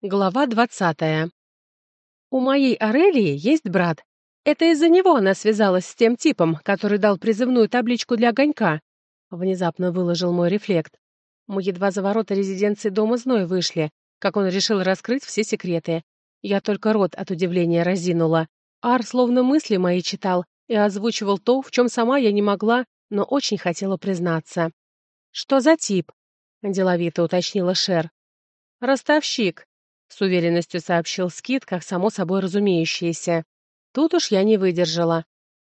Глава двадцатая. У моей Арелии есть брат. Это из-за него она связалась с тем типом, который дал призывную табличку для огонька. Внезапно выложил мой рефлект. Мы едва за ворота резиденции дома Зной вышли, как он решил раскрыть все секреты. Я только рот от удивления разинула. Ар словно мысли мои читал и озвучивал то, в чем сама я не могла, но очень хотела признаться. «Что за тип?» — деловито уточнила Шер. «Ростовщик», — с уверенностью сообщил Скит, как само собой разумеющееся. Тут уж я не выдержала.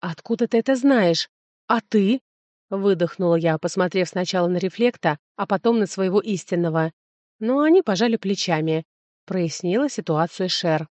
«Откуда ты это знаешь? А ты?» — выдохнула я, посмотрев сначала на рефлекта, а потом на своего истинного. Но они пожали плечами. Прояснила ситуацию Шер.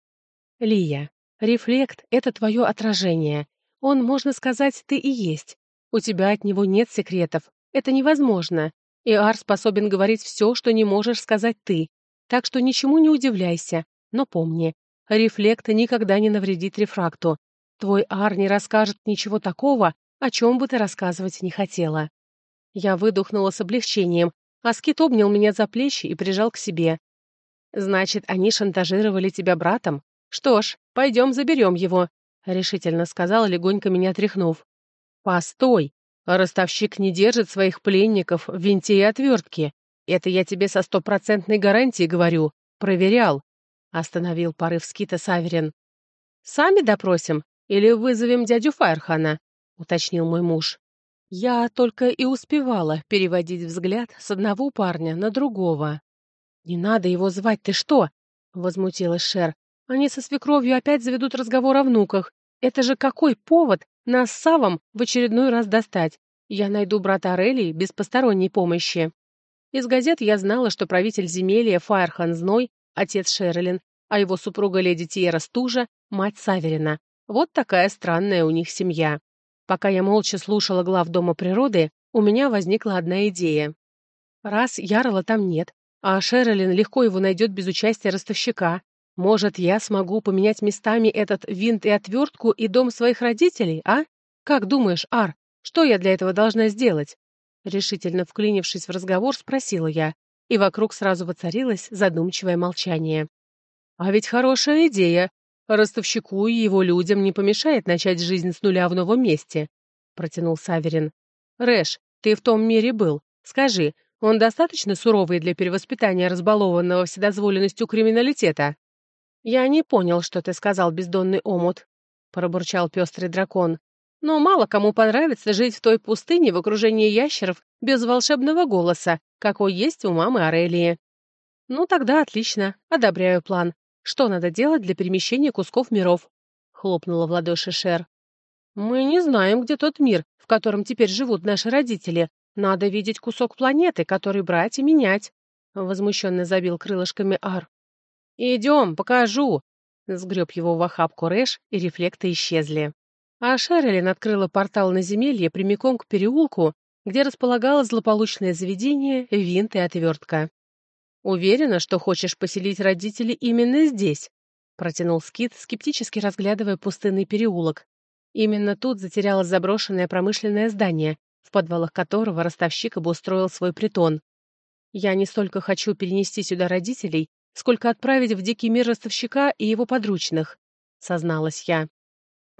«Лия, рефлект — это твое отражение. Он, можно сказать, ты и есть. У тебя от него нет секретов. Это невозможно. И Ар способен говорить все, что не можешь сказать ты. Так что ничему не удивляйся, но помни, рефлект никогда не навредит рефракту. Твой Ар не расскажет ничего такого, о чем бы ты рассказывать не хотела. Я выдохнула с облегчением, а Скит обнял меня за плечи и прижал к себе. «Значит, они шантажировали тебя братом? Что ж, пойдем заберем его», — решительно сказала, легонько меня тряхнув. «Постой! Ростовщик не держит своих пленников в винте и отвертке. Это я тебе со стопроцентной гарантией говорю. Проверял. Остановил порыв скита Саверин. Сами допросим или вызовем дядю Файрхана? Уточнил мой муж. Я только и успевала переводить взгляд с одного парня на другого. «Не надо его звать, ты что?» — возмутилась Шер. «Они со свекровью опять заведут разговор о внуках. Это же какой повод нас с Савом в очередной раз достать? Я найду брата Орелии без посторонней помощи». Из газет я знала, что правитель земелья Фаерхан Зной, отец Шерлин, а его супруга леди Тиера Стужа, мать Саверина. Вот такая странная у них семья. Пока я молча слушала глав Дома природы, у меня возникла одна идея. Раз Ярла там нет, а Шерлин легко его найдет без участия ростовщика, может, я смогу поменять местами этот винт и отвертку и дом своих родителей, а? Как думаешь, Ар, что я для этого должна сделать? Решительно вклинившись в разговор, спросила я, и вокруг сразу воцарилось задумчивое молчание. «А ведь хорошая идея. Ростовщику и его людям не помешает начать жизнь с нуля в новом месте», — протянул Саверин. «Рэш, ты в том мире был. Скажи, он достаточно суровый для перевоспитания разбалованного вседозволенностью криминалитета?» «Я не понял, что ты сказал, бездонный омут», — пробурчал пестрый дракон. Но мало кому понравится жить в той пустыне в окружении ящеров без волшебного голоса, какой есть у мамы Арелии. Ну тогда отлично, одобряю план. Что надо делать для перемещения кусков миров? Хлопнула в ладоши Шер. Мы не знаем, где тот мир, в котором теперь живут наши родители. Надо видеть кусок планеты, который брать и менять. Возмущенно забил крылышками Ар. «Идем, покажу!» Сгреб его в охапку Рэш, и рефлекты исчезли. А Шерлин открыла портал на земелье прямиком к переулку, где располагалось злополучное заведение «Винт и отвертка». «Уверена, что хочешь поселить родителей именно здесь?» — протянул Скит, скептически разглядывая пустынный переулок. Именно тут затерялось заброшенное промышленное здание, в подвалах которого ростовщик обустроил свой притон. «Я не столько хочу перенести сюда родителей, сколько отправить в дикий мир ростовщика и его подручных», — созналась я.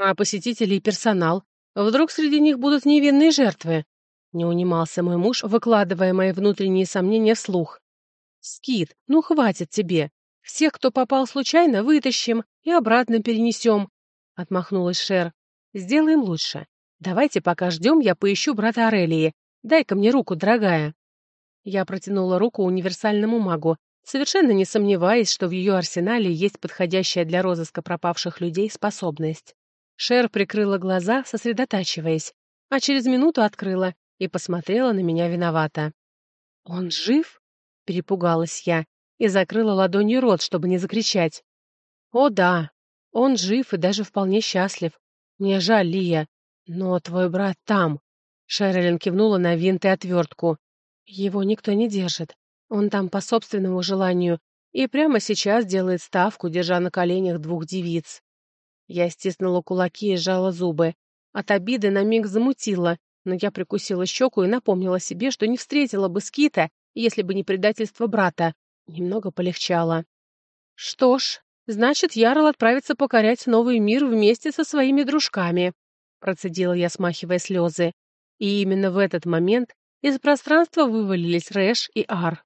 А посетители и персонал? Вдруг среди них будут невинные жертвы? Не унимался мой муж, выкладывая мои внутренние сомнения вслух. «Скит, ну хватит тебе. Всех, кто попал случайно, вытащим и обратно перенесем», — отмахнулась Шер. «Сделаем лучше. Давайте пока ждем, я поищу брата Арелии. Дай-ка мне руку, дорогая». Я протянула руку универсальному магу, совершенно не сомневаясь, что в ее арсенале есть подходящая для розыска пропавших людей способность. Шер прикрыла глаза, сосредотачиваясь, а через минуту открыла и посмотрела на меня виновато. «Он жив?» — перепугалась я и закрыла ладонью рот, чтобы не закричать. «О да, он жив и даже вполне счастлив. Мне жаль, Лия, но твой брат там». Шерлин кивнула на винт и отвертку. «Его никто не держит. Он там по собственному желанию и прямо сейчас делает ставку, держа на коленях двух девиц. Я стиснула кулаки и сжала зубы. От обиды на миг замутила, но я прикусила щеку и напомнила себе, что не встретила бы Скита, если бы не предательство брата. Немного полегчало. Что ж, значит, Ярл отправится покорять новый мир вместе со своими дружками, процедила я, смахивая слезы. И именно в этот момент из пространства вывалились Рэш и Ар.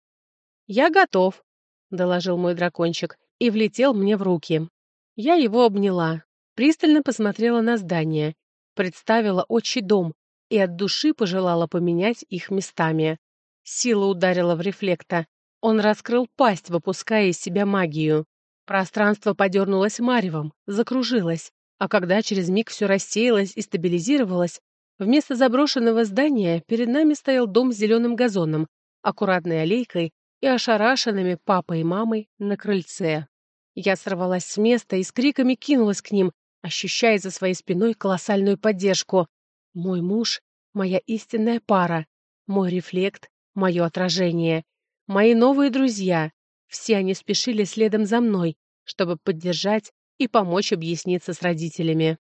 «Я готов», — доложил мой дракончик, и влетел мне в руки. Я его обняла, пристально посмотрела на здание, представила отчий дом и от души пожелала поменять их местами. Сила ударила в рефлекта. Он раскрыл пасть, выпуская из себя магию. Пространство подернулось маревом, закружилось, а когда через миг все рассеялось и стабилизировалось, вместо заброшенного здания перед нами стоял дом с зеленым газоном, аккуратной аллейкой и ошарашенными папой и мамой на крыльце. Я сорвалась с места и с криками кинулась к ним, ощущая за своей спиной колоссальную поддержку. Мой муж — моя истинная пара, мой рефлект — мое отражение, мои новые друзья. Все они спешили следом за мной, чтобы поддержать и помочь объясниться с родителями.